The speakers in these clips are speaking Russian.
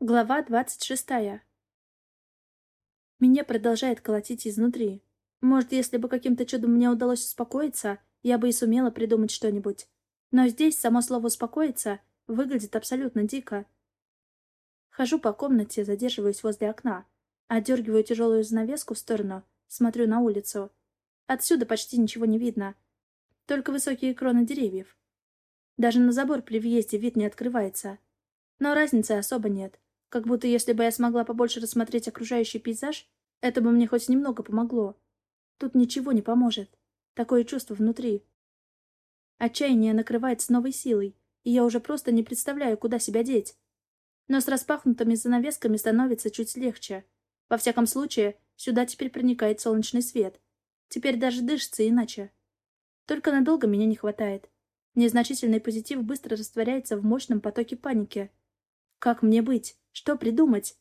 Глава двадцать шестая. Меня продолжает колотить изнутри. Может, если бы каким-то чудом мне удалось успокоиться, я бы и сумела придумать что-нибудь. Но здесь само слово «успокоиться» выглядит абсолютно дико. Хожу по комнате, задерживаюсь возле окна. Отдергиваю тяжелую занавеску в сторону, смотрю на улицу. Отсюда почти ничего не видно. Только высокие кроны деревьев. Даже на забор при въезде вид не открывается. Но разницы особо нет. Как будто если бы я смогла побольше рассмотреть окружающий пейзаж, это бы мне хоть немного помогло. Тут ничего не поможет. Такое чувство внутри. Отчаяние накрывает с новой силой, и я уже просто не представляю, куда себя деть. Но с распахнутыми занавесками становится чуть легче. Во всяком случае, сюда теперь проникает солнечный свет. Теперь даже дышится иначе. Только надолго меня не хватает. Незначительный позитив быстро растворяется в мощном потоке паники. Как мне быть? Что придумать?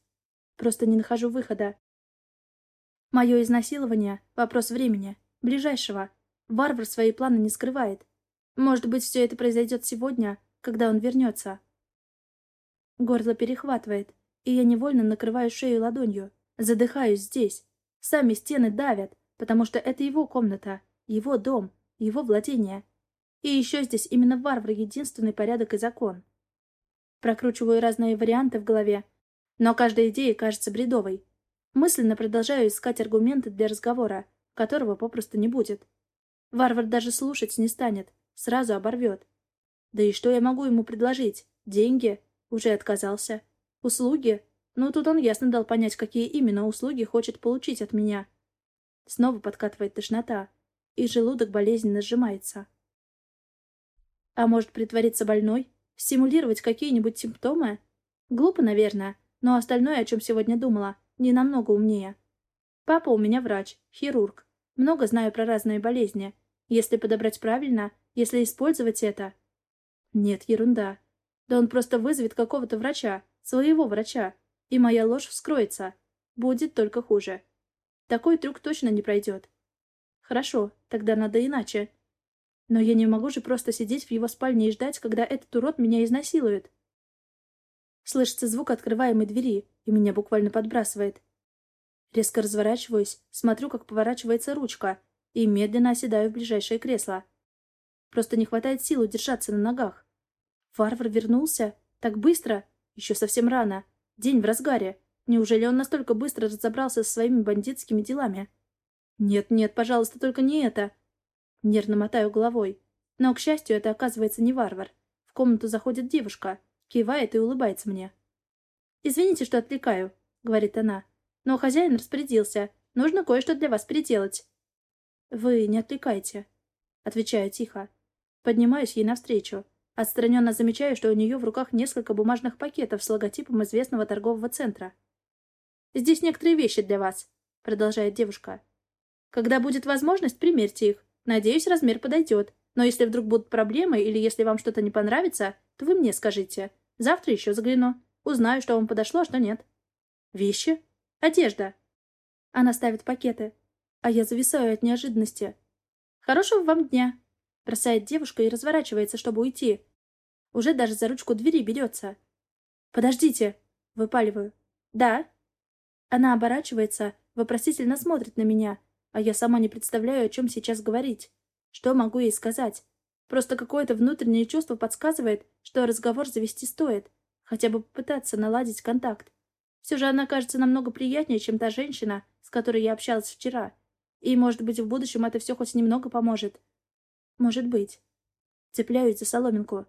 Просто не нахожу выхода. Мое изнасилование — вопрос времени. Ближайшего. Варвар свои планы не скрывает. Может быть, все это произойдет сегодня, когда он вернется. Горло перехватывает, и я невольно накрываю шею ладонью. Задыхаюсь здесь. Сами стены давят, потому что это его комната, его дом, его владение. И еще здесь именно варвар единственный порядок и закон. Прокручиваю разные варианты в голове, но каждая идея кажется бредовой. Мысленно продолжаю искать аргументы для разговора, которого попросту не будет. Варвар даже слушать не станет, сразу оборвет. Да и что я могу ему предложить? Деньги? Уже отказался. Услуги? Ну, тут он ясно дал понять, какие именно услуги хочет получить от меня. Снова подкатывает тошнота, и желудок болезненно сжимается. А может, притвориться больной? Симулировать какие-нибудь симптомы? Глупо, наверное, но остальное, о чем сегодня думала, не намного умнее. Папа у меня врач, хирург. Много знаю про разные болезни. Если подобрать правильно, если использовать это... Нет, ерунда. Да он просто вызовет какого-то врача, своего врача, и моя ложь вскроется. Будет только хуже. Такой трюк точно не пройдет. Хорошо, тогда надо иначе. Но я не могу же просто сидеть в его спальне и ждать, когда этот урод меня изнасилует. Слышится звук открываемой двери, и меня буквально подбрасывает. Резко разворачиваюсь, смотрю, как поворачивается ручка, и медленно оседаю в ближайшее кресло. Просто не хватает сил удержаться на ногах. Варвар вернулся? Так быстро? Еще совсем рано. День в разгаре. Неужели он настолько быстро разобрался со своими бандитскими делами? Нет-нет, пожалуйста, только не это. Нервно мотаю головой. Но, к счастью, это оказывается не варвар. В комнату заходит девушка, кивает и улыбается мне. «Извините, что отвлекаю», — говорит она. «Но хозяин распорядился. Нужно кое-что для вас переделать». «Вы не отвлекайте», — отвечаю тихо. Поднимаюсь ей навстречу. Отстраненно замечаю, что у нее в руках несколько бумажных пакетов с логотипом известного торгового центра. «Здесь некоторые вещи для вас», — продолжает девушка. «Когда будет возможность, примерьте их. Надеюсь, размер подойдет. Но если вдруг будут проблемы или если вам что-то не понравится, то вы мне скажите. Завтра еще загляну. Узнаю, что вам подошло, а что нет. Вещи? Одежда. Она ставит пакеты. А я зависаю от неожиданности. Хорошего вам дня. Бросает девушка и разворачивается, чтобы уйти. Уже даже за ручку двери берется. Подождите. Выпаливаю. Да. Она оборачивается, вопросительно смотрит на меня, а я сама не представляю, о чем сейчас говорить. Что могу ей сказать? Просто какое-то внутреннее чувство подсказывает, что разговор завести стоит. Хотя бы попытаться наладить контакт. Все же она кажется намного приятнее, чем та женщина, с которой я общалась вчера. И, может быть, в будущем это все хоть немного поможет. Может быть. Цепляюсь за соломинку.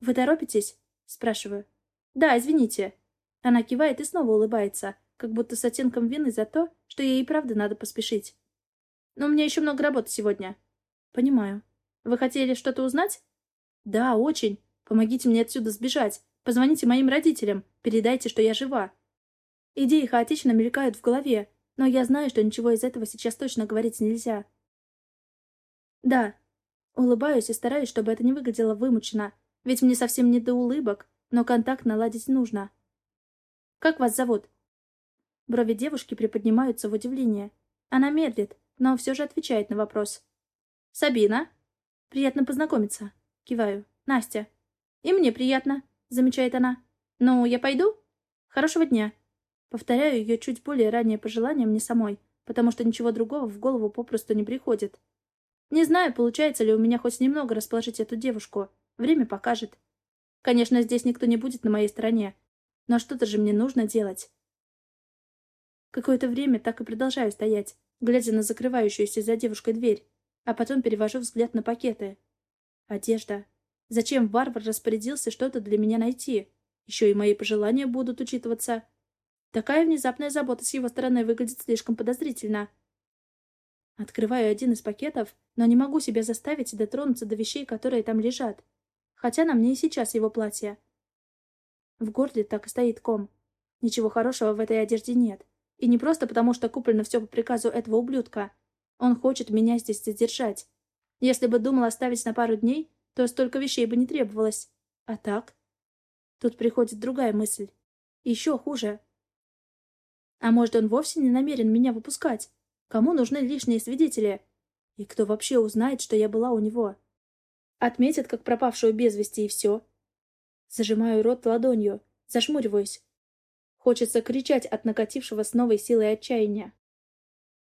«Вы торопитесь?» — спрашиваю. «Да, извините». Она кивает и снова улыбается, как будто с оттенком вины за то, что ей и правда надо поспешить. Но у меня еще много работы сегодня. Понимаю. Вы хотели что-то узнать? Да, очень. Помогите мне отсюда сбежать. Позвоните моим родителям. Передайте, что я жива. Идеи хаотично мелькают в голове, но я знаю, что ничего из этого сейчас точно говорить нельзя. Да. Улыбаюсь и стараюсь, чтобы это не выглядело вымученно, ведь мне совсем не до улыбок, но контакт наладить нужно. Как вас зовут? Брови девушки приподнимаются в удивление. Она медлит, но все же отвечает на вопрос. «Сабина?» «Приятно познакомиться». Киваю. «Настя». «И мне приятно», — замечает она. «Ну, я пойду?» Хорошего дня. Повторяю ее чуть более раннее пожелание мне самой, потому что ничего другого в голову попросту не приходит. Не знаю, получается ли у меня хоть немного расположить эту девушку. Время покажет. Конечно, здесь никто не будет на моей стороне, но что-то же мне нужно делать. Какое-то время так и продолжаю стоять, глядя на закрывающуюся за девушкой дверь, а потом перевожу взгляд на пакеты. Одежда. Зачем варвар распорядился что-то для меня найти? Еще и мои пожелания будут учитываться. Такая внезапная забота с его стороны выглядит слишком подозрительно. Открываю один из пакетов, но не могу себя заставить дотронуться до вещей, которые там лежат. Хотя на мне и сейчас его платье. В горле так и стоит ком. Ничего хорошего в этой одежде нет. И не просто потому, что куплено все по приказу этого ублюдка. Он хочет меня здесь задержать. Если бы думал оставить на пару дней, то столько вещей бы не требовалось. А так? Тут приходит другая мысль. Еще хуже. А может, он вовсе не намерен меня выпускать? Кому нужны лишние свидетели? И кто вообще узнает, что я была у него? Отметят, как пропавшую без вести, и все. Зажимаю рот ладонью, зашмуриваюсь. Хочется кричать от накатившего с новой силой отчаяния.